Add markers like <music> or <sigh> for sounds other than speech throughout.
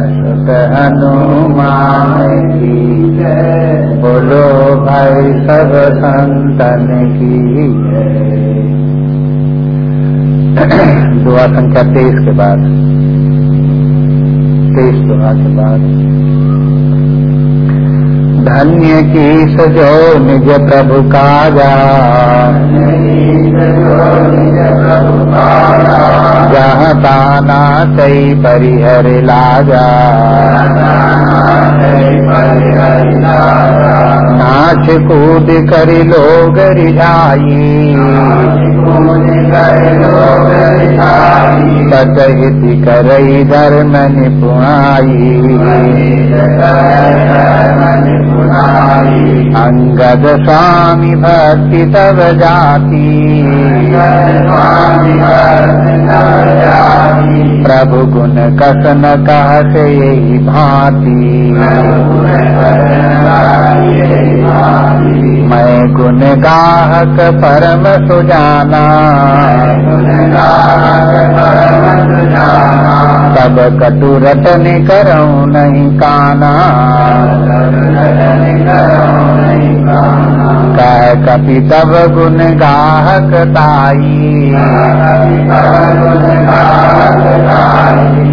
सुत हनुमान की बोलो भाई सब संतन की। दुआ संख्या तेईस के बाद। तेईस दुआ के बाद। धन्य की सजो निज प्रभु काजा जहाँ ताना कई परिहर लाजा नाच कूद कर लोग रिझाई करई धर्म निपुणाई अंगद स्वामी भक्ति तब जाती। कसन कहत यही भांति मैं गुण गाहक परम सुजाना। तब कटु रटन करऊँ नहीं काना। कपि तब गुण गाहक ताई।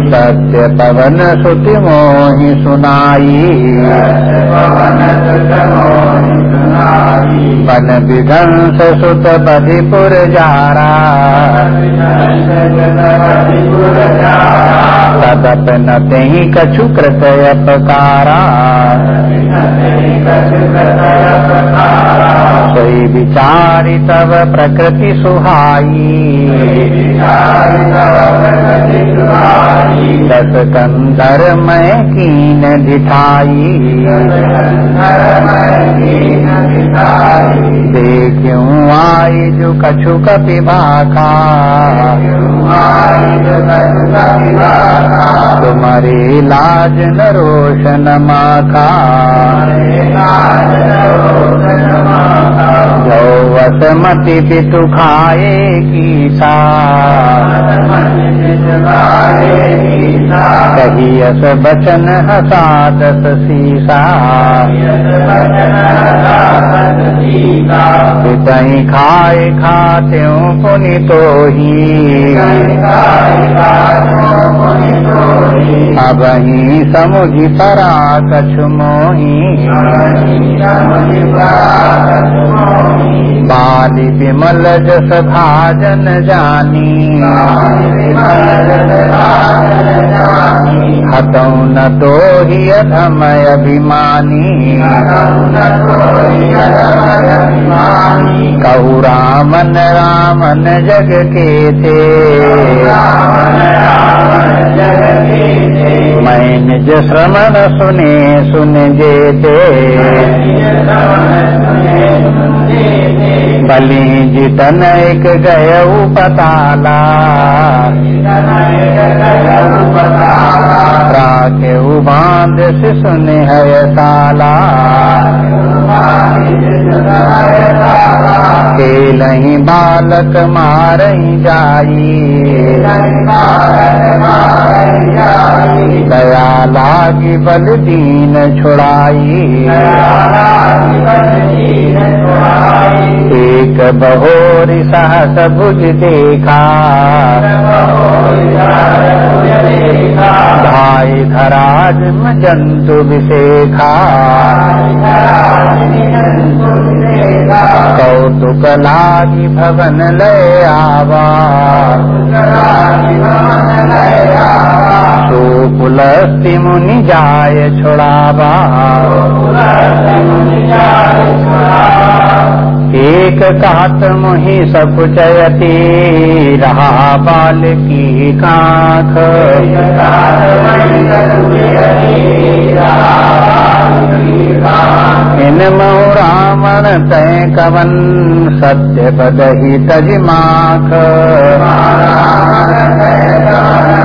सत्य पवन सुति मोहि सुनाई। पन विध्वंस सुत बधिपुर जारा। तदप न ही कछु कृतय अपकारा सोई विचारी तब प्रकृति सुहाई। दस कंधर मैं कीन दिठाई देखूँ आई जो कछु कपि तुम्हारी लाज न रोशन माखा। जो वसमति पितु खाए की सा। कही अस बचन हसादस सीसा। पितही खाए खाते पुनि तो ही अब ही समुझी परा कछु मोही बाली विमल जस भाजन जानी। हतौ न तो ही अधम अभिमानी। कहु रामन रामन जग के थे। जगत के मैं निज श्रमण सुने सुन जेते बलि जितन एक गय पताला। राखे बाँध शिशु निहय साला। खेलही बालक मारही जाई। दया लागी बल दीन छुड़ाई। एक बहोरी सहस भुज देखा। धाई धराज जंतु विशेखा। कौतुक लागी भवन लय आवा। सुपुलस्ति मुनि जाय छोड़ावा एक कात मुहि सकुचयती, रहा बाल की काख। इन रावण तय कवन सत्य बदही तजमाख आँख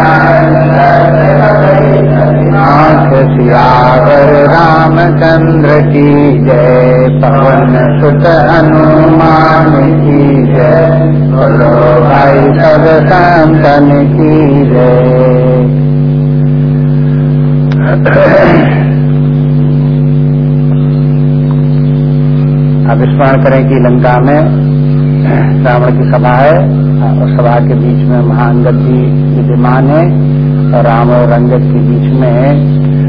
सियावर रामचंद्र की जय, पवन सुत हनुमान की जय। बोलो भाई सब संतन की जय। अब स्मरण करें कि लंका में रावण की सभा है, और सभा के बीच में महाअंगद भी विद्यमान है, और राम और अंगद के बीच में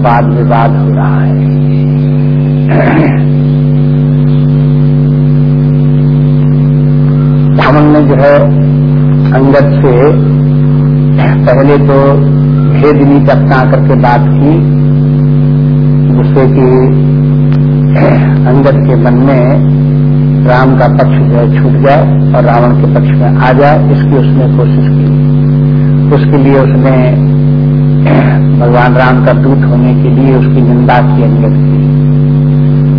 वाद विवाद हो रहा है। रावण ने जो है अंगद से पहले तो भेद नीति करके बात की। जिससे कि अंगद के मन में राम का पक्ष जो है छूट जाए और रावण के पक्ष में आ जाए, इसकी उसने कोशिश की। उसके लिए उसने भगवान राम का दूत होने के लिए उसकी निंदा की अंगत की।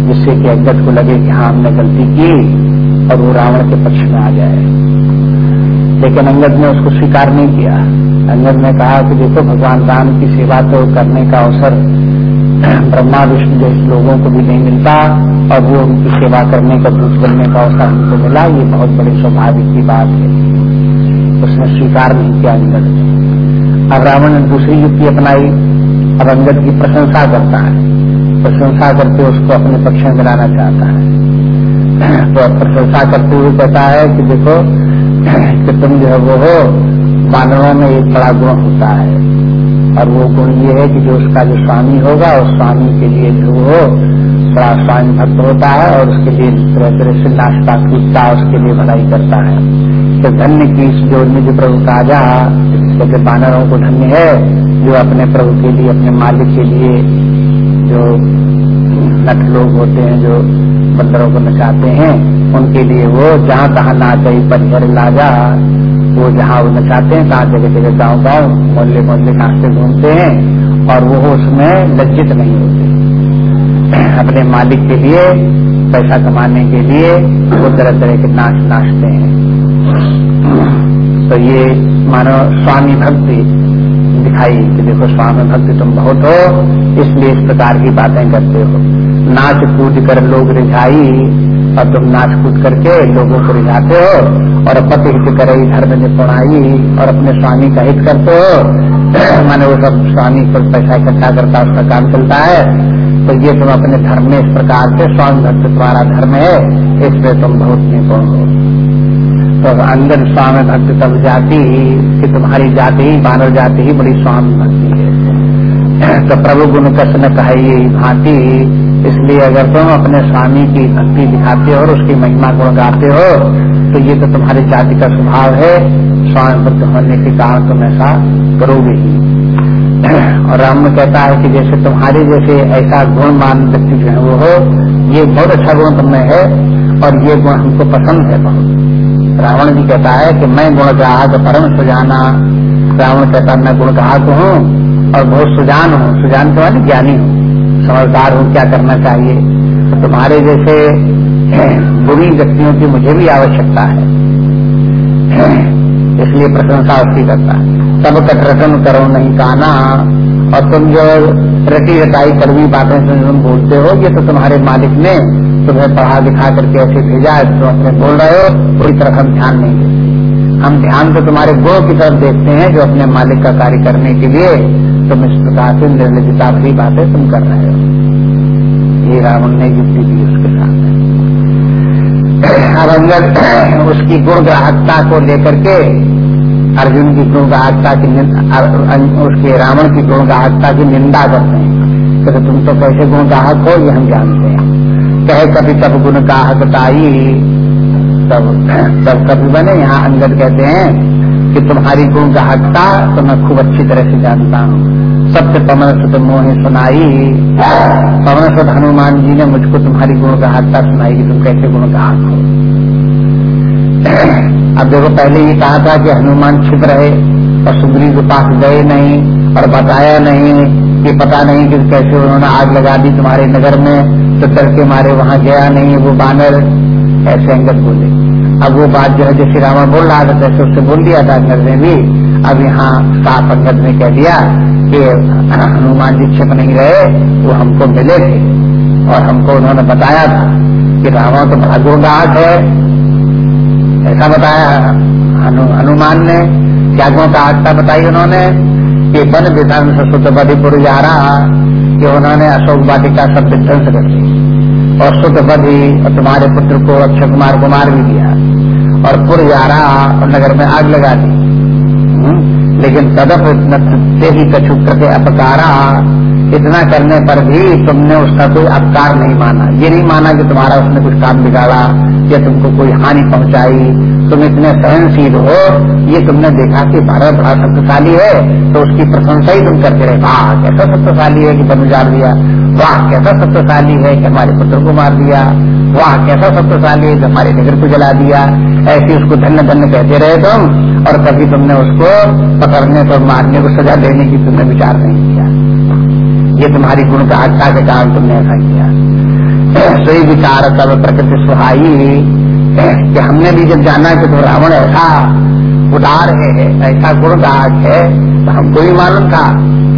जिससे कि अंगत को लगे कि हाँ हमने गलती की और वो रावण के पक्ष में आ जाए। लेकिन अंगद ने उसको स्वीकार नहीं किया। अंगद ने कहा कि देखो, भगवान राम की सेवा तो करने का अवसर ब्रह्मा, विष्णु जैसे लोगों को भी नहीं मिलता और वो उनकी सेवा करने का, दूत बनने का अवसर हमको मिला। ये बहुत बड़ी स्वाभाविक की बात है। उसने स्वीकार नहीं किया अंगद ने। अब रावण ने दूसरी युक्ति अपनाई। अब अंगद की प्रशंसा करता है। प्रशंसा करके उसको अपने पक्ष में मिलाना चाहता है। तो प्रशंसा करते हुए कहता है कि देखो, कि तुम जो है वो हो, मानवों में एक बड़ा गुण होता है। और वो गुण ये है कि जो उसका जो स्वामी होगा, उस स्वामी के लिए जो हो बड़ा स्वामी भक्त होता है और उसके लिए तरह तरह से नाश्ता कूदता उसके लिए भलाई करता है। तो धन्य की इस जो निज प्रभु काजा जैसे बानरों को धन्य है, जो अपने प्रभु के लिए, अपने मालिक के लिए जो नट लोग होते हैं, जो बंदरों को नचाते हैं, उनके लिए वो जहाँ तहाँ नाच परिहर लाजा, वो जहाँ वो नचाते हैं, कहाँ जगह जगह गाँव गाँव मोहल्ले मोहल्ले नाचते घूमते हैं, और वो उसमें लज्जित नहीं होते। अपने मालिक के लिए, पैसा कमाने के लिए वो तरह तरह के नाच नाचते हैं। तो ये मानो स्वामी भक्ति दिखाई कि देखो स्वामी भक्ति तुम बहुत हो, इसलिए इस प्रकार की बातें करते हो। नाच कूद कर लोग रिझाई और तुम नाच कूद करके लोगों को रिझाते हो और पति हित करे, धर्म निपुणाई और अपने स्वामी का हित करते हो। माने वो सब स्वामी पर पैसा इकट्ठा करता उसका काम चलता है। तो ये तुम अपने धर्म में इस प्रकार से स्वामी भक्त तुम्हारा धर्म है इसमें तुम बहुत निपुण हो। तो अंदर स्वामी भक्त तब जाति कि तुम्हारी जाति ही, मानव जाति ही बड़ी स्वामी भक्ति है। <clears throat> तो प्रभु गुण कष्ट कहे भांति इसलिए अगर तुम अपने स्वामी की भक्ति दिखाते हो और उसकी महिमा गुण गाते हो तो ये तो तुम्हारी जाति का स्वभाव है स्वामी भक्त होने के कारण तुम ऐसा करोगे ही। और राम कहता है कि जैसे तुम्हारे जैसे ऐसा गुण मान व्यक्ति जो है वो हो, ये बहुत अच्छा गुण तुम्हें है और ये गुण हमको पसंद है बहुत। रावण जी कहता है कि मैं गुण ग्राहक परम सुजाना। रावण कहता, मैं गुण ग्राहक हूँ और बहुत सुजान हूँ। सुजान के बाद ज्ञानी हूँ। समझदार हूँ, क्या करना चाहिए? तो तुम्हारे जैसे <clears throat> बुरी व्यक्तियों की मुझे भी आवश्यकता है। <clears throat> इसलिए प्रशंसा उसकी करता है। सब कटरटन करो नहीं कहना और तुम जो रटी रटाई कड़वी बातें तुम बोलते हो, ये तो तुम्हारे मालिक ने तुम्हें पढ़ा दिखा करके ऐसे भेजा है तुम अपने बोल रहे हो पूरी तरफ़ हम ध्यान नहीं देते। हम ध्यान तो तुम्हारे गुण की तरफ़ देखते हैं, जो अपने मालिक का कार्य करने के लिए तुम इस प्रकार से निर्लजता भरी बातें तुम कर रहे हो। ये रावण ने युक्ति दी उसके साथ। अब अंगद, उसकी गुण ग्राहकता को लेकर के अर्जुन की गुण ग्राहकता की उसके रावण की गुण ग्राहकता की निंदा करते हैं। तो तुम तो कैसे गुण ग्राहक हो, ये हम जानते हैं। कहे, कभी कब गुण ग्राहकताई तब तब कभी बने, यहाँ अंगद कहते हैं कि तुम्हारी गुण ग्राहकता तो मैं खूब अच्छी तरह से जानता हूँ। सत्य पवन सुत मोहे सुनाई। पवन सुत हनुमान जी ने मुझको तुम्हारी गुण ग्राहकता सुनाई कि तुम कैसे गुण ग्राहक हो। अब देखो, पहले ये कहा था कि हनुमान छिप रहे और सुग्रीव के पास गए नहीं और बताया नहीं कि पता नहीं कि कैसे उन्होंने आग लगा दी तुम्हारे नगर में तो डर के मारे वहाँ गया नहीं वो बानर। ऐसे अंगद बोले। अब वो बात जो है, जैसे रावण बोल रहा था, तैसे उससे बोल दिया था अंगद ने भी। अब यहाँ साफ़ अंगद ने कह दिया कि हनुमान जी छिप नहीं रहे वो हमको मिले थे और हमको उन्होंने बताया था कि रावण तो बड़ा गुणगाहक है ऐसा बताया अनु, हनुमान ने त्यागों का आस्था बताई उन्होंने कि वन विधान से शुद्ध बधिपुर जा रहा कि उन्होंने अशोक वाटिका सब विध्वंस कर दी और शुद्ध बधि और तुम्हारे पुत्र को अक्षय कुमार को मार भी दिया और पुर जा रहा और नगर में आग लगा दी? लेकिन तदप से ही कछु करके अपकारा। इतना करने पर भी तुमने उसका कोई अपकार नहीं माना। ये नहीं माना कि तुम्हारा उसने कुछ काम बिगाड़ा, या तुमको कोई हानि पहुंचाई। तुम इतने सहनशील हो, ये तुमने देखा कि भारत बड़ा शक्तिशाली है तो उसकी प्रशंसा ही तुम करते रहे। वाह, कैसा शक्तिशाली है कि बन उजाड़ दिया। वाह, कैसा शक्तिशाली है कि हमारे पुत्र को मार दिया। वाह, कैसा शक्तिशाली है कि हमारे नगर को जला दिया। ऐसे उसको धन्य धन्य कहते रहे तुम, और कभी तुमने उसको पकड़ने पर मारने को सजा देने की तुमने विचार नहीं किया। ये तुम्हारी गुण का आज्ञा के कारण तुमने ऐसा किया। सही विचार तब प्रकृति सुहाई कि हमने भी जब जाना कि तो रावण ऐसा उदार है, ऐसा गुणदायक है तो हमको भी मालूम था।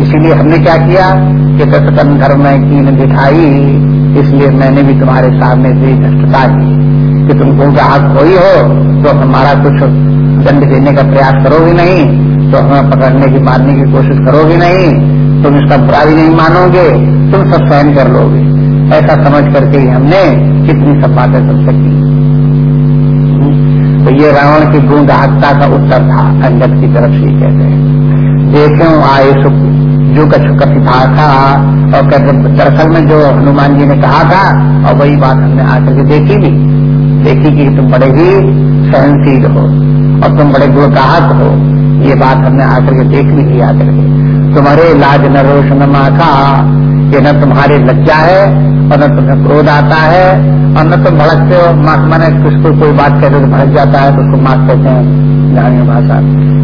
इसीलिए हमने क्या किया कि दशकन धर्म की दिखाई इसलिए मैंने भी तुम्हारे सामने से धष्टता की कि तुम ग्राहक कोई हो तो हमारा कुछ दंड देने का प्रयास करोगे नहीं तो हमें पकड़ने की, मारने की कोशिश करोगे नहीं। तुम इसका बुरा भी नहीं मानोगे, तुम सब सहन कर लोगे। ऐसा समझ करके ही हमने कितनी सब बातें तुमसे की। तो ये रावण की गुणगाहकता का उत्तर था अंगत की तरफ़ से कहते हैं। देखे, आए सुख, जो कछ कथिता था और दरअसल में जो हनुमान जी ने कहा था, और वही बात हमने आकर के देखी भी। देखी कि तुम बड़े ही सहनशील हो, और तुम बड़े गुणगाहक हो। ये बात हमने आकर के देख भी आकर के तुम्हारे लाज न रोष न माखा, ये न तुम्हारे लज्जा है और न तुम्हें क्रोध आता है और न तुम भड़कते हो। मैंने किसको कोई बात कहते तो भड़क जाता है तो उसको माफ़ कहते हैं जानिए भाषा।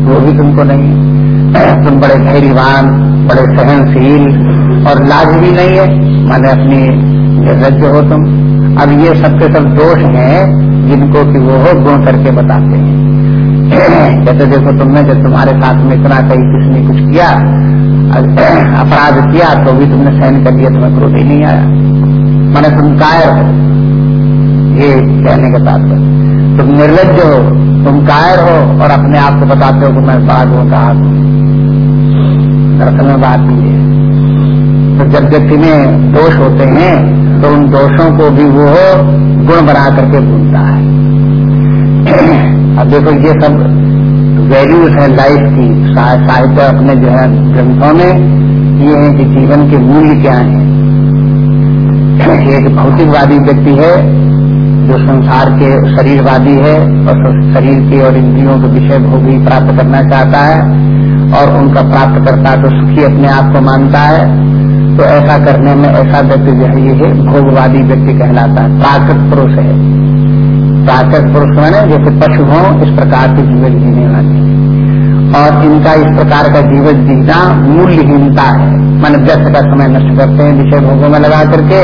वो भी तुमको नहीं। <clears throat> तुम बड़े धैर्यवान, बड़े सहनशील और लाज भी नहीं है। माने अपनी निर्लज हो तुम। अब ये सबके सब दोष हैं जिनको कि वो हो गुण करके बताते हैं। <clears throat> कहते देखो तुमने जब तुम्हारे साथ में इतना कहीं किसने कुछ किया <clears throat> अपराध किया तो भी तुमने सहन कर लिया, तुम्हें क्रोध ही नहीं आया। मैंने तुम कायर हो ये कहने के साथ तुम निर्लज हो, तुम कायर हो और अपने आप को बताते हो कि मैं बाघ गुण कहा दरअसल में बात ये है। तो जब व्यक्ति में दोष होते हैं तो उन दोषों को भी वो गुण बना करके भूलता है। अब देखो, ये सब वैल्यूज़ है लाइफ की। साहित्य अपने जो है ग्रंथों में, ये है कि जीवन के मूल्य क्या है। एक भौतिकवादी व्यक्ति है, जो संसार के शरीरवादी है और शरीर के और इंद्रियों के विषय भोग प्राप्त करना चाहता है और उनका प्राप्त करता तो सुखी अपने आप को मानता है तो ऐसा करने में ऐसा व्यक्ति जो है ये भोगवादी व्यक्ति कहलाता है। प्राकृत पुरुष है। प्राकृत पुरुष मैंने जैसे पशु हो, इस प्रकार के जीवन जीने वाले। और इनका इस प्रकार का जीवन जीना मूल्यहीनता है। मन व्यस्त का समय नष्ट करते हैं, विषय भोगों में लगा करके।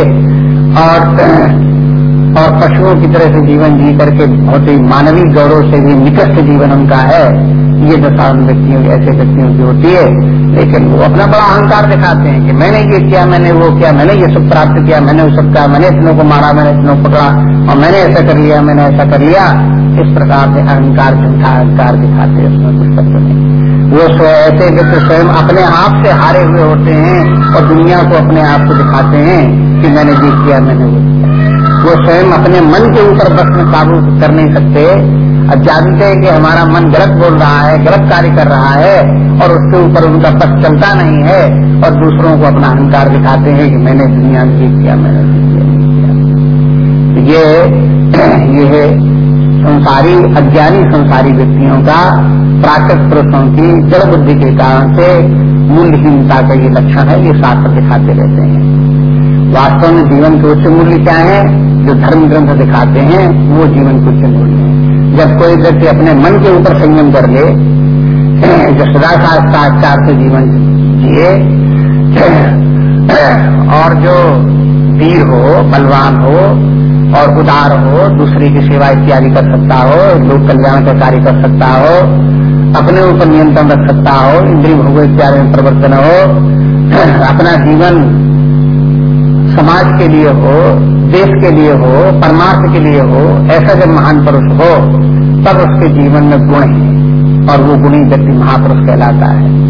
और और पशुओं की तरह से जीवन जी करके बहुत ही मानवीय गौरव से भी निकट जीवन उनका है। ये दशा उन व्यक्तियों ऐसे व्यक्तियों की होती है। लेकिन वो अपना बड़ा अहंकार दिखाते हैं कि मैंने ये किया, मैंने वो किया, मैंने ये सब प्राप्त किया, मैंने वो सब किया मैंने इतनों को मारा, मैंने इतनों को पकड़ा, और मैंने ऐसा कर लिया, मैंने ऐसा कर लिया। इस प्रकार से अहंकार झूठा अहंकार दिखाते हैं उसमें कुछ नहीं। वो ऐसे व्यक्ति स्वयं अपने आप से हारे हुए होते हैं और दुनिया को अपने आप को दिखाते हैं कि मैंने ये किया, मैंने वो किया। वो स्वयं अपने मन के ऊपर बस में काबू कर नहीं सकते। अब जानते हैं कि हमारा मन गलत बोल रहा है, गलत कार्य कर रहा है और उसके ऊपर उनका पथ चलता नहीं है और दूसरों को अपना अहंकार दिखाते हैं कि मैंने दुनिया में ये किया, मैंने ये <clears throat> ये है संसारी अज्ञानी संसारी व्यक्तियों का प्राकृत पुरुषों की जड़ बुद्धि के कारण से मूल्यहीनता का ये लक्षण है, ये शास्त्र दिखाते रहते हैं। वास्तव में जीवन के उच्च मूल्य क्या है? जो धर्म ग्रंथ दिखाते हैं, वो जीवन के उच्च मूल्य है। जब कोई व्यक्ति अपने मन के ऊपर संयम कर ले, जो सदा साक्षात से जीवन जिए, और जो वीर हो, बलवान हो और उदार हो, दूसरे की सेवा इत्यादि कर सकता हो, लोक कल्याण का कार्य कर सकता हो, अपने ऊपर नियंत्रण रख सकता हो, इंद्रिय भोग इत्यादि में प्रवर्तन हो, <clears throat> अपना जीवन समाज के लिए हो, देश के लिए हो, परमार्थ के लिए हो, ऐसा जब महान पुरुष हो, तब उसके जीवन में गुण है और वो गुणी व्यक्ति महापुरुष कहलाता है।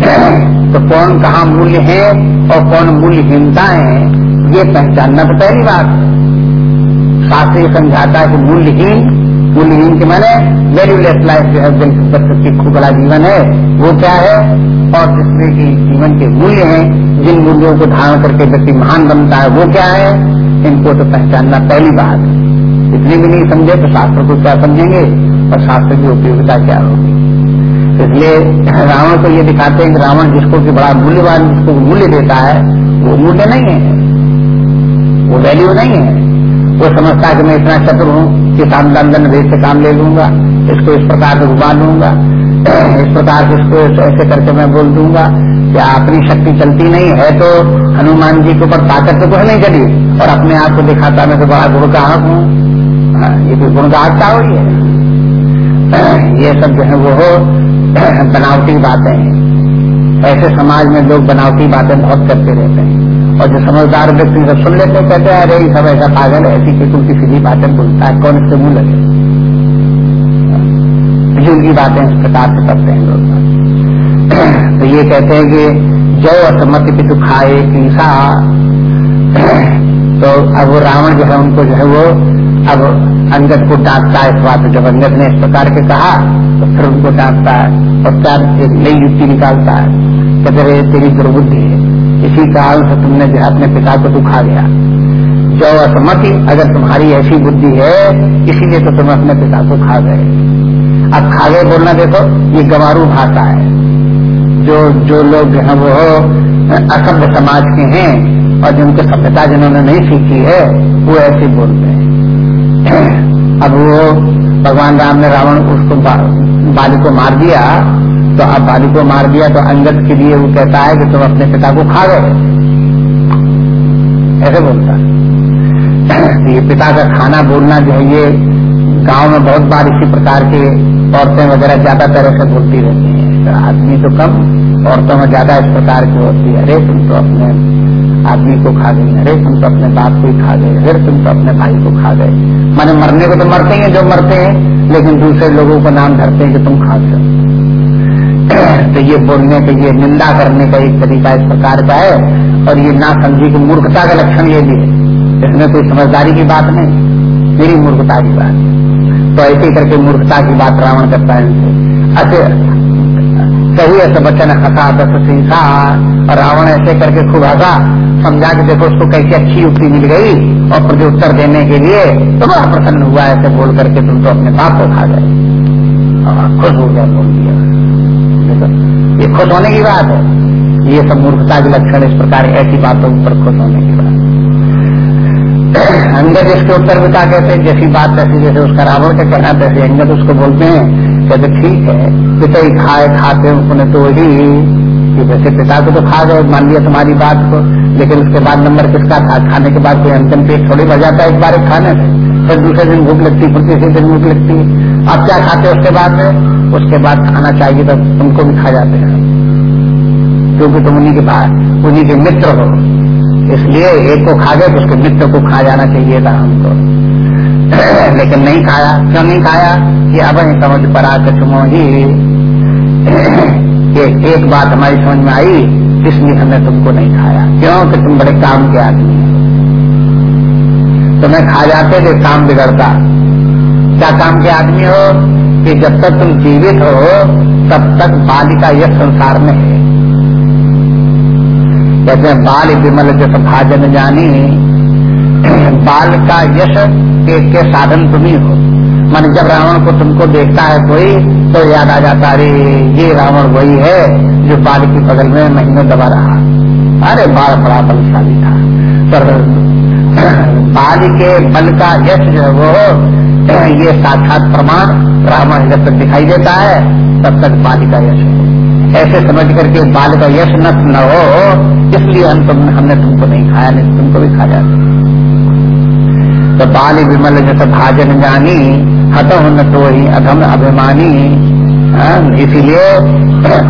<clears throat> तो कौन कहा मूल्य है और कौन मूल्यहीनता है, ये पहचानना तो पहली बात शास्त्र समझाता है कि मूल्यहीन मूल्यहीन के माने वैल्यूलेस लाइफ जो है की खूब बड़ा जीवन है। वो क्या है? और जिसमें कि जीवन के मूल्य हैं, जिन मूल्यों को धारण करके व्यक्ति महान बनता है, वो क्या है? इनको तो पहचानना पहली बात इतनी भी नहीं समझे तो शास्त्र को क्या समझेंगे? और शास्त्र की उपयोगिता क्या होगी? इसलिए रावण को ये दिखाते हैं कि रावण जिसको कि बड़ा मूल्यवान, जिसको मूल्य देता है, वो मूल्य नहीं है। वो वैल्यू नहीं है। वो समझता कि मैं इतना चतुर हूँ कि सामदान भेद से काम ले लूँगा इसको इस प्रकार से घुमा लूँगा इस प्रकार से इसको ऐसे करके मैं बोल दूँगा कि अपनी शक्ति चलती नहीं है तो हनुमान जी के ऊपर ताकत तो कुछ नहीं चली और अपने आप को दिखाता मैं तो बड़ा गुण का हूँ। हाँ, ये कोई गुण का हो है? ये सब जो है वो हो <clears throat> बनावटी बातें हैं। ऐसे समाज में लोग बनावटी बातें बहुत करते रहते हैं। और जो समझदार व्यक्ति सब सुन लेते कहते हैं, अरे सब ऐसा पागल है, ऐसी किसी की सीधी बातें बोलता है, कौन इससे मुँह लगे? फिजूल की बातें इस प्रकार से करते हैं लोग। तो ये कहते हैं कि जो असमति पितु खाए ईसा। तो अब रावण जो है, उनको जो है वो अब अंगद को डांटता है इस बात जब अंगद ने इस प्रकार के कहा तो फिर उनको डांटता है और क्या, एक नई युक्ति निकालता है। कहते तेरी दुर्बुद्धि है। इसी कारण से तुमने जो अपने पिता को तू खा गया जो असमति अगर तुम्हारी ऐसी बुद्धि है, इसीलिए तो तुम अपने पिता को खा गए। अब खा गए बोलना देखो, ये गवारू भाषा है। जो जो लोग है वो असभ्य समाज के हैं, और जिनके सभ्यता जिन्होंने नहीं सीखी है, वो ऐसे बोलते हैं। अब वो भगवान राम ने रावण उसको बाल को मार दिया तो बाली को मार दिया तो अंगद के लिए वो कहता है कि तुम अपने पिता को खा गए ऐसे बोलता ये पिता का खाना बोलना जो है, ये गाँव में बहुत बार इसी प्रकार के औरतें वगैरह ज़्यादा तरह से बोलती रहती हैं। आदमी तो कम, औरतों में ज़्यादा इस प्रकार की होती है। अरे तुम तो अपने आदमी को खा गई, अरे तुम तो अपने बाप को ही खा गए, अरे तुम तो अपने भाई को खा गए। माने मरने को तो मरते हैं जो मरते हैं, लेकिन दूसरे लोगों को नाम धरते हैं कि तुम खा गए तो ये बोलने का ये निंदा करने का एक तरीका इस प्रकार का है, और ये ना समझी की मूर्खता का लक्षण ये भी है। इसमें कोई समझदारी की बात नहीं, मेरी मूर्खता की बात। तो ऐसे करके मूर्खता की बात रावण करता है इनसे सही ऐसे बच्चन हंसा दस सीसा और रावण ऐसे करके खूब हंसा, समझा के देखो उसको कैसी अच्छी युक्ति मिल गई, और प्रत्युत्तर देने के लिए तो बड़ा प्रसन्न हुआ, ऐसे बोल करके तुम तो अपने बाप को खा गए। खुश हो गया बोल दिया। ये खुश होने की बात है। ये सब मूर्खता के लक्षण इस प्रकार ऐसी बातों पर खुश होने की बात अंगद इसके उत्तर में क्या कहते हैं? जैसी बात ऐसी, जैसे उसका रावण का कहना, तैसे अंगद उसको बोलते हैं, कहते, ठीक है, पिता ही खाए, खाते उन्हें तो वही कि वैसे पिता को तो खा गए, मान लिया तुम्हारी बात को, लेकिन उसके बाद नंबर किसका था? खाने के बाद कोई अंतिम पेट थोड़ी भर जाता है एक बार खाने से फिर दूसरे दिन भूख लगती, फिर तीसरे दिन भूख लगती। आप क्या खाते उसके बाद उसके बाद खाना चाहिए तो तुमको भी खा जाते हैं। क्योंकि तुम उन्हीं के बाद उन्हीं के मित्र हो। इसलिए एक को खा गए तो उसके मित्र को खा जाना चाहिए था हमको। <clears throat> लेकिन नहीं खाया। क्यों नहीं खाया? कि अब समझ पर आकर तुम ही कि एक बात हमारी समझ में आई इसलिए हमने तुमको नहीं खाया। क्यों? कि तुम बड़े काम के आदमी हो। तुम्हें खा जाते थे काम बिगड़ता। क्या काम के आदमी हो? कि जब तक तुम जीवित हो तब तक बालिका यश संसार में है। कहते हैं बाल विमल जस भाजन जानी। बाल का यश के, के साधन तुम्ही हो। मन जब रावण को तुमको देखता है कोई तो याद आ जाता, अरे, ये रावण वही है जो बाल की बगल में महीनों दबा रहा। अरे, बाल बड़ा बलशाली था। पर <clears throat> बाल के बल का यश जो है वो, ये साक्षात प्रमाण रावण जब तक दिखाई देता है, तब तक बाल का यश ऐसे समझ करके बाल का यश नष्ट न हो, इसलिए हम तुम, हमने तुमको नहीं खाया, नहीं तुमको भी खा जाते। तो बाल विमल जैसे भाजन जानी हत न तो ही अधम अभिमानी। हाँ, इसीलिए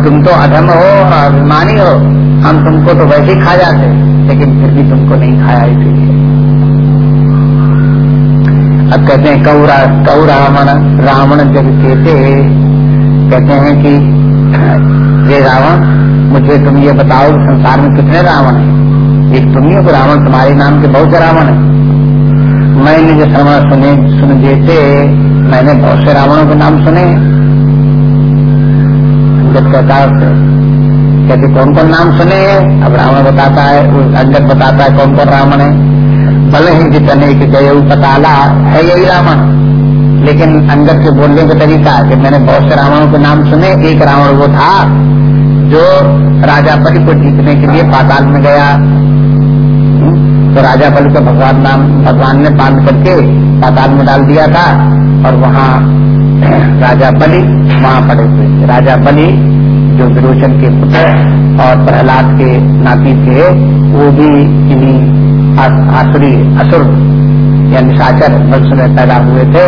तुम तो अधम हो और अभिमानी हो। हम तुमको तो वैसे ही खा जाते लेकिन फिर भी तुमको नहीं खाया इसीलिए। अब कहते हैं कौरा कौ रावण रावण जब कहते कहते हैं कि ये रावण मुझे तुम ये बताओ संसार में कितने रावण है? एक तुम ही रावण तुम्हारे नाम के बहुत रावण है। मैंने जो श्रवण सुने, सुन देते, मैंने बहुत से रावणों के नाम सुने। जब कहता कहते कौन कौन नाम सुने? अब रावण बताता है अंगत बताता है कौन कौन रावण है। भले ही जितने की गए पताला है यही रावण, लेकिन अंदर के बोलने का तरीका कि मैंने बहुत से रावणों के नाम सुने। एक रावण वो था, जो राजा बलि को जीतने के लिए पाताल में गया। तो राजा बलि को भगवान नाम भगवान ने बाँध करके पाताल में डाल दिया था और वहाँ <clears throat> राजा बलि वहाँ पड़े हुए राजा बलि, जो विरोचन के पुत्र और प्रहलाद के नाती थे, वो भी इन्हीं आसुरी, असुर या निशाचर वंश में पैदा हुए थे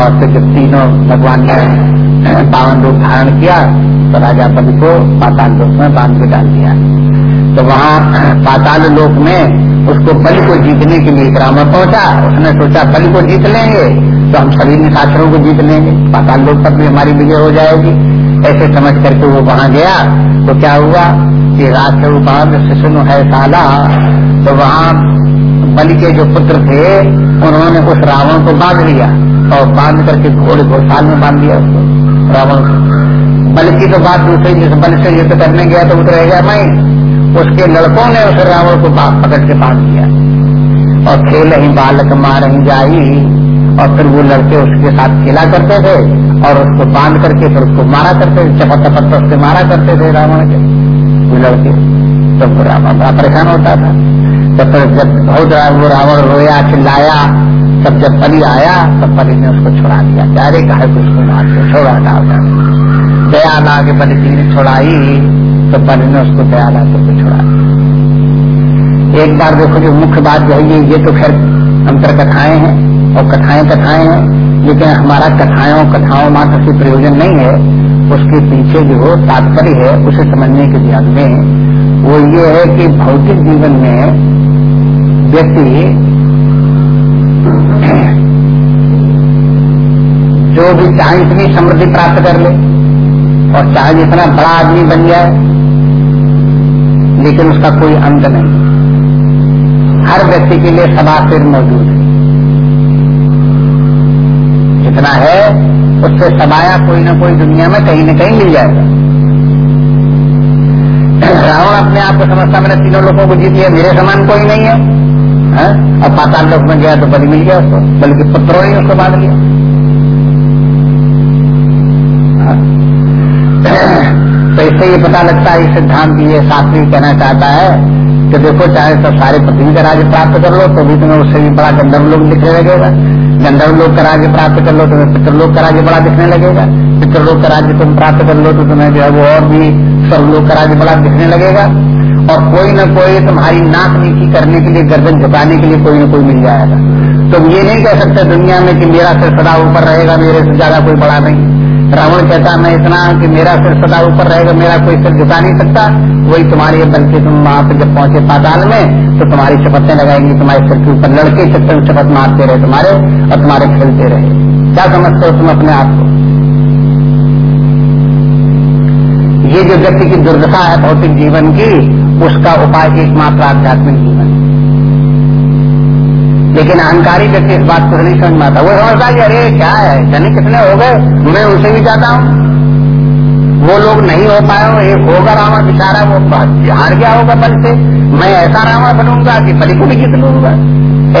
और फिर जब तीनों भगवान ने <clears throat> पावन रूप धारण किया तो राजा बलि को पाताल लोक में बाँध के डाल दिया। तो वहाँ पाताल लोक में उसको बलि को जीतने के लिए रावण पहुँचा। उसने सोचा, बलि को जीत लेंगे तो हम सभी निशाचरों को जीत लेंगे। पाताल लोक पर भी हमारी विजय हो जाएगी। ऐसे समझ करके वो वहाँ गया। तो क्या हुआ कि राष्ट्र शिशु है साला। तो वहाँ बलि के जो पुत्र थे, उन्होंने उस रावण को बाँध लिया और बाँध करके घोड़े घोषाल में बाँध दिया उसको। रावण बल की तो बात दूसरी, जिस बल से युद्ध करने गया तो उतरेगा मैं उसके लड़कों ने उस रावण को पकड़ के बाँध दिया और खेल ही बालक मार ही जाई। और फिर वो लड़के उसके साथ खेला करते थे और उसको बाँध करके फिर उसको मारा करते थे चपट चपट उसके मारा करते थे रावण के। वो लड़के तो रावण बड़ा परेशान होता था। तो फिर जब बहुत वो रावण रोया, चिल्लाया, तब जब पली आया, तब पली ने उसको छुड़ा दिया। चारे कहे कुछ को मार के छोड़ा डाल दया ला के पली जी ने छुड़ाई। तो पली ने उसको दया ला के छुड़ा। एक बार देखो जो मुख्य बात जो है ये तो खैर अंतर कथाएँ हैं और कथाएँ कथाएँ हैं, लेकिन हमारा कथाओं कथाओं मात्र से प्रयोजन नहीं है। उसके पीछे जो तात्पर्य है, उसे समझने के ध्यान में वो ये है कि भौतिक जीवन में व्यक्ति जो भी चाहे इतनी समृद्धि प्राप्त कर ले और चाहे जितना बड़ा आदमी बन जाए लेकिन उसका कोई अंत नहीं। हर व्यक्ति के लिए सभा सिर मौजूद है। जितना है उससे सबाया कोई ना कोई दुनिया में कहीं न कहीं मिल जाएगा। रावण अपने आप को समझता मैंने तीनों लोगों को जीत लिया मेरे समान कोई नहीं है, है? अब पाताल लोक में गया तो बलि मिल गया उसको बल्कि पुत्रों ने उसको बाँध लिया। इससे ये पता लगता है सिद्धांत ये शास्त्री कहना चाहता है कि देखो, चाहे तो सारे पृथ्वी का राज्य प्राप्त कर लो तो भी तुम्हें उससे भी बड़ा गंधर्व लोग दिखने लगेगा। गंधर्व लोग का राज्य प्राप्त कर लो तुम्हें पितृलोक का राज्य बड़ा दिखने लगेगा। पितृलोक का राज्य तुम प्राप्त कर लो तो तुम्हें जो है वो और भी सर्वलोक का राज्य बड़ा दिखने लगेगा। और कोई न कोई तुम्हारी नाक नीची करने के लिए, गर्दन झुकाने के लिए कोई न कोई मिल जाएगा। तुम ये नहीं कह सकते दुनिया में कि मेरा सिर सदा ऊपर रहेगा, मेरे से ज़्यादा कोई बड़ा नहीं। रावण कहता, मैं इतना कि मेरा सिर सदा ऊपर रहेगा, मेरा कोई सिर झुका नहीं सकता। वही तुम्हारी बल्कि तुम वहाँ पर जब पहुँचे पाताल में तो तुम्हारी चपत्तें लगाएँगी, तुम्हारे सिर के ऊपर लड़के चप्पल चपत मारते रहे तुम्हारे और तुम्हारे खेलते रहे। क्या समझते हो तुम अपने आप को? ये जो व्यक्ति की दुर्दशा है भौतिक जीवन की, उसका उपाय एकमात्र आध्यात्मिक जीवन लेकिन अहंकारी व्यक्ति इस बात को नहीं समझ पाता। वो समझता कि अरे, क्या है? जने कितने हो गए? मैं उनसे भी जाता हूँ। वो लोग नहीं हो पाए एक होगा रावण, बिचारा वो हार गया होगा बल से। मैं ऐसा रावण बनूँगा कि बलि को भी जीत लूँगा।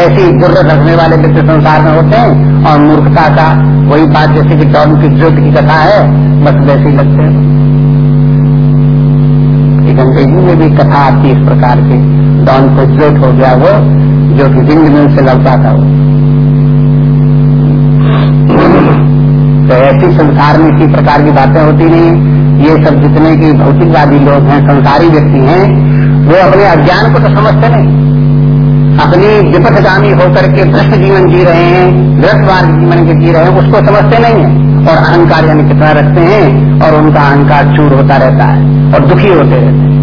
ऐसी ज़रूरत रखने वाले व्यक्ति संसार में होते हैं और मूर्खता का वही बात जैसे कि डॉन की ज्योति की कथा है, बस वैसे ही लगते हैं। अंग्रेज़ी में भी कथा आती इस प्रकार की। डॉन को ज्योत हो गया वो जो कि दिन में से लड़ता था वो। तो ऐसी संसार में इसी प्रकार की बातें होती नहीं ये सब जितने की भौतिकवादी लोग हैं, संसारी व्यक्ति हैं, वो अपने अज्ञान को तो समझते नहीं। अपनी विपथगामी होकर के भ्रष्ट जीवन जी रहे हैं भ्रष्ट मार्ग जीवन के जी रहे हैं, उसको समझते नहीं है। और अहंकार यानी कितना रखते हैं, और उनका अहंकार चूर होता रहता है, और दुखी होते रहते हैं।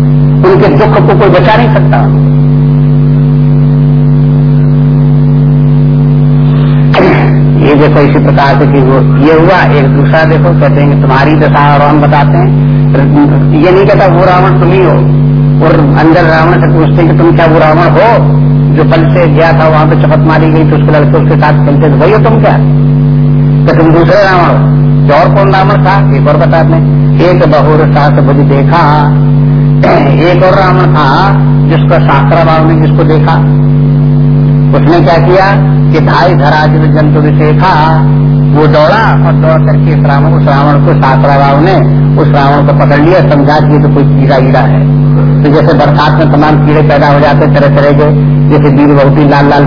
उनके दुख को कोई बचा नहीं सकता। ये देखो इसी प्रकार से कि वो ये हुआ, एक दूसरा देखो, कहते हैं कि तुम्हारी दशा और हम बताते हैं। ये नहीं कहता वो रावण तुम ही हो, और अंदर रावण से पूछते हैं कि तुम क्या वो रावण हो? जो पल से गया था, वहाँ पे चपत मारी गई तो उसके लड़के उसके साथ खेलते थे, वही हो तुम क्या? तो तुम दूसरे रावण हो। और कौन रावण था? एक और बताते एक बहुर सास बुझ देखा, एक और रावण था जिसका शास्त्रा भाव ने जिसको देखा। उसने क्या किया? कि ढाई धराज जंतु देखा। वो दौड़ा और दौड़ करके उस रावण को सातरा राव ने, उस रावण को पकड़ लिया, समझा कि तो कोई कीड़ा ईड़ा है। तो जैसे बरसात में तमाम कीड़े पैदा हो जाते तरह तरह के, जैसे बहुत ही लाल लाल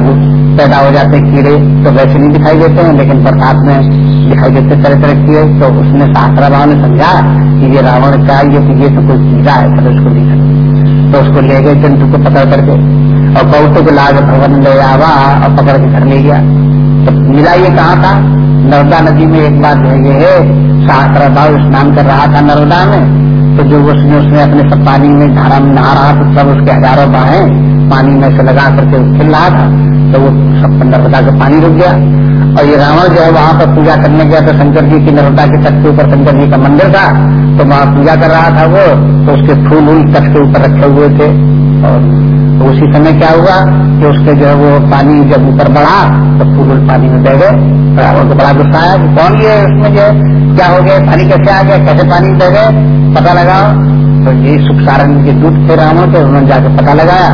पैदा हो जाते कीड़े तो वैसे नहीं दिखाई देते हैं, लेकिन बरसात में दिखाई देते तरह तरह कीड़े तो उसने शास्त्रा भाव ने समझा कि ये रावण क्या ये तो तो कोई कीड़ा है चलो उसको नहीं तो उसको ले गए जंतु को पकड़ करके। और बहुतों को लाग भवन ले आवा, और पकड़ के घर ले गया। तो मिला ये कहा था? नर्मदा नदी में एक बात है, ये है भाव स्नान कर रहा था नर्मदा में। तो जो उसने उसने अपने सब पानी में धारा में नहा रहा था सब उसके हज़ारों बाहें पानी में से लगा करके खिल रहा था। तो वो सब नर्मदा का पानी रुक गया। और ये रावण जो है वहाँ पर पूजा करने गया तो शंकर जी की नर्मदा के तट के ऊपर शंकर जी का मंदिर था। तो वहाँ पूजा कर रहा था वो तो उसके फूल उल तट के ऊपर रखे हुए थे। और तो उसी समय क्या हुआ कि उसके जो है वो पानी जब ऊपर बढ़ा तो फूल उल पानी में बह गए। रावण को बड़ा गुस्सा आया कौन ये उसमें जो क्या हो गया, पानी कैसे आ गया, कैसे पानी बह गए? पता लगाओ तो ये सुख सारण के दूध थे रावण के, उन्होंने जाके पता लगाया।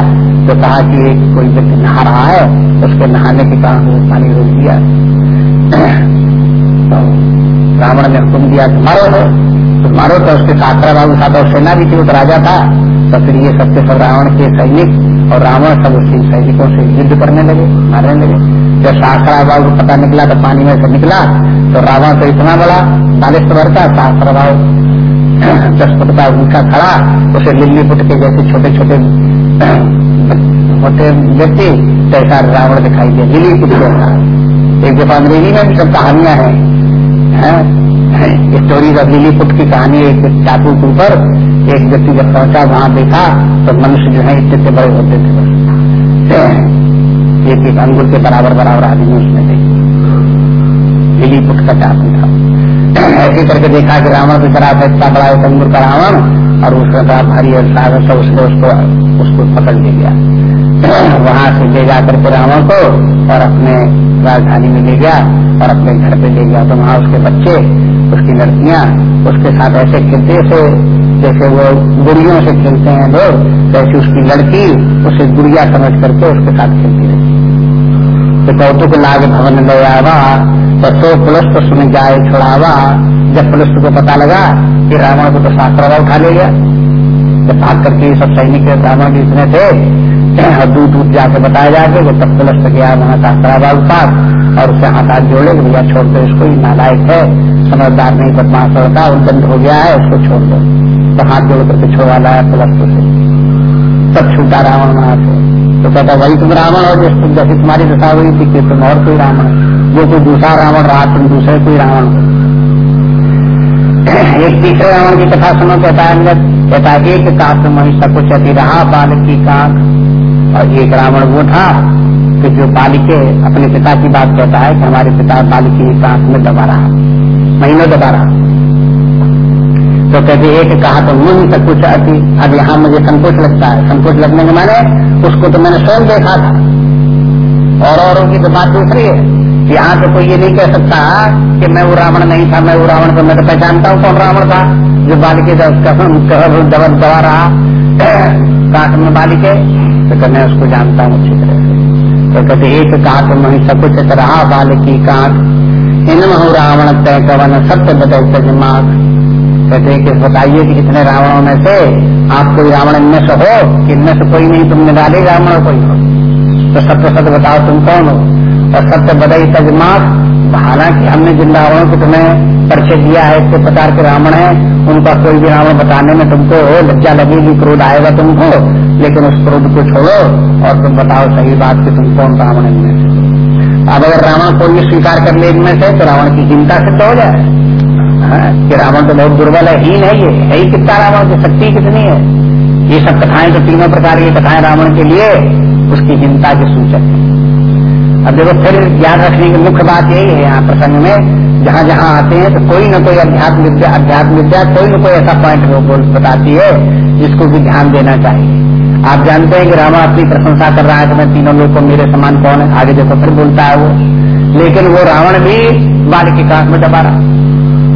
तो कहा कि एक कोई व्यक्ति नहा रहा है, उसके नहाने के कारण वो पानी रोक दिया। <clears throat> तो रावण ने हुक्म दिया कि मारो तो मारो तो उसके साथ बाबू और सेना भी थी वो तो राजा था। तो फिर ये सबके सब रावण के सैनिक और रावण सब उसके सैनिकों से युद्ध करने लगे, मारने लगे। जब भाव को पता निकला तो पानी में से निकला तो रावण तो इतना बड़ा बालिश भर का शास्त्र भाव दस फुट का ऊँचा खड़ा, उसे लिल्ली फुट के जैसे छोटे छोटे होते व्यक्ति तैसा तो रावण दिखाई दिया लिली फुट जैसा। एक अंग्रेज़ी में भी सब कहानियाँ हैं। स्टोरीज ऑफ़ लिली फुट की कहानी एक टापू के ऊपर एक व्यक्ति जब पहुँचा, वहाँ देखा तो मनुष्य जो है इतने बड़े होते थे। एक एक अंगुल के बराबर बराबर आदमी उसने देखे। लिली पुट का चाकू था। ऐसे करके देखा कि रावण की तरह था इतना बड़ा एक अंगुल का रावण और उसका बड़ा भारी और सागर से उसने उसको उसको पकड़ ले गया वहाँ से ले जाकर के रावण को और अपने राजधानी में ले गया और अपने घर पे ले गया। तो वहाँ उसके बच्चे, उसकी लड़कियाँ, उसके साथ ऐसे खेलते से जैसे वो गुड़ियों से खेलते हैं लोग वैसे उसकी लड़की उसे गुड़िया समझ करके उसके साथ खेलती रहती। तो कौतुक लाग भवन ले आवा तो सो पुलिस सुन जाए छुड़ावा। जब पुलिस को पता लगा कि रावण को तो शास्त्र उठा ले गया। जब भाग करके सब सैनिक रावण भी इतने थे और दूध दूध जाके बताया जाके कि तब पुलिस गया वहाँ शास्त्राबाद पास और उसे हाथ हाथ जोड़े भैया छोड़ दो इसको नालायक है, समझदार नहीं, बदमाश लड़का उद्दंड हो गया है उसको छोड़ दो। तो हाथ जोड़ करके छोड़ा लाया पुलस्त से। तब छूटा रावण वहाँ से। तो कहता, वही तुम रावण और जिस जैसी तुम्हारी दशा हुई थी कि तुम और कोई रावण जो कोई दूसरा रावण रहा तुम दूसरे कोई रावण <clears throat> एक तीसरे रावण की कथा सुनो, कहता है कहता है, एक काक मही सकुच अति रहा बाल की काक और एक रावण वो था कि जो बालिके अपने पिता की बात कहता है कि हमारे पिता बालिकी की कांख में दबा रहा, महीनों दबा रहा। तो कहते एक कहा तो मुझ सब कुछ अति, अब यहाँ मुझे संकोच लगता है। संकोच लगने के माने उसको तो मैंने स्वयं देखा था। और औरों की तो बात दूसरी है यहाँ तो कोई ये नहीं कह सकता कि मैं वो रावण नहीं था, मैं वो रावण को मैं तो पहचानता हूँ कौन रावण था। जो बालिके दबा रहा <clears throat> काट में बालिके तो कहते मैं उसको जानता हूँ अच्छी तरह से। तो कहते, एक काट में सकुच रहा बालिकी काट इन रावण तय कवन सत्य बदल दिमाग कहते कि बताइए कि कितने रावणों में से आप कोई रावण इनमें से हो, कि इनमें से कोई नहीं तुम निकाले रावण कोई हो? तो सत्य सत्य बताओ, तुम कौन हो? और सत्य बदई तजमात हालाँकि हमने जिन रावणों को तुम्हें परिचय दिया है, इतने प्रकार के रावण है, उनका कोई भी रावण बताने में तुमको हो लज्जा लगेगी, क्रोध आएगा तुमको, लेकिन उस क्रोध को छोड़ो और तुम बताओ सही बात कि तुम कौन रावण इनमें से अब अगर रावण को ये स्वीकार कर ले इनमें से तो रावण की चिंता सिद्ध हो जाए। कि रावण तो बहुत दुर्बल है, हीन है ये। है ही कितना रावण की शक्ति कितनी है? ये सब कथाएँ तो तीनों प्रकार की कथाएँ रावण के लिए, उसकी हिंता के सूचक है। अब देखो फिर याद रखने की मुख्य बात यही है यहाँ प्रसंग में जहाँ जहाँ आते हैं तो कोई न कोई अध्यात्म विद्या अध्यात्म विद्या कोई न कोई ऐसा पॉइंट बताती है जिसको भी ध्यान देना चाहिए। आप जानते हैं कि रामा अपनी प्रशंसा कर रहा है कि मैं तीनों लोग को मेरे समान कौन है? आगे देखो फिर बोलता है वो। लेकिन वो रावण भी बाल के कांख में दबा रहा।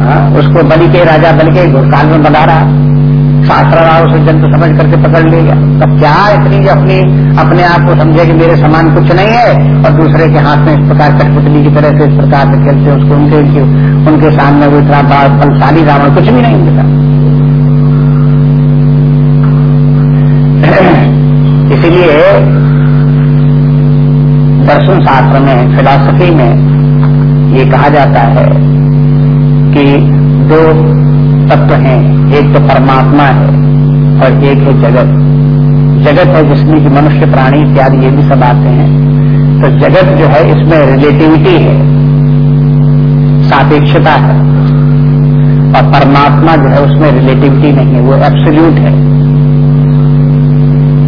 हाँ, उसको बलि के राजा बल के काल में बना रहा। शास्त्र उसे जंतु समझ करके पकड़ लिया तब क्या इतनी अपनी, अपने आप को समझे कि मेरे समान कुछ नहीं है, और दूसरे के हाथ में इस प्रकार कठपुतली की तरह से इस प्रकार से खेलते उसको उनके उनके सामने वो इतना बलशाली रावण कुछ भी नहीं मिला। <clears throat> इसलिए दर्शन शास्त्र में फिलॉसफी में ये कहा जाता है कि दो तत्व हैं। एक तो परमात्मा है और एक है जगत। जगत है जिसमें कि मनुष्य, प्राणी इत्यादि, ये भी सब आते हैं। तो जगत जो है, इसमें रिलेटिविटी है। सापेक्षता है। और परमात्मा जो है, उसमें रिलेटिविटी नहीं है। वो एब्सोल्यूट है।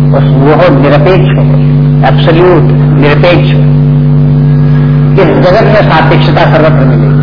उस वो निरपेक्ष है। एब्सोल्यूट निरपेक्ष। इस जगत में सापेक्षता सर्वत्र मिलेगी।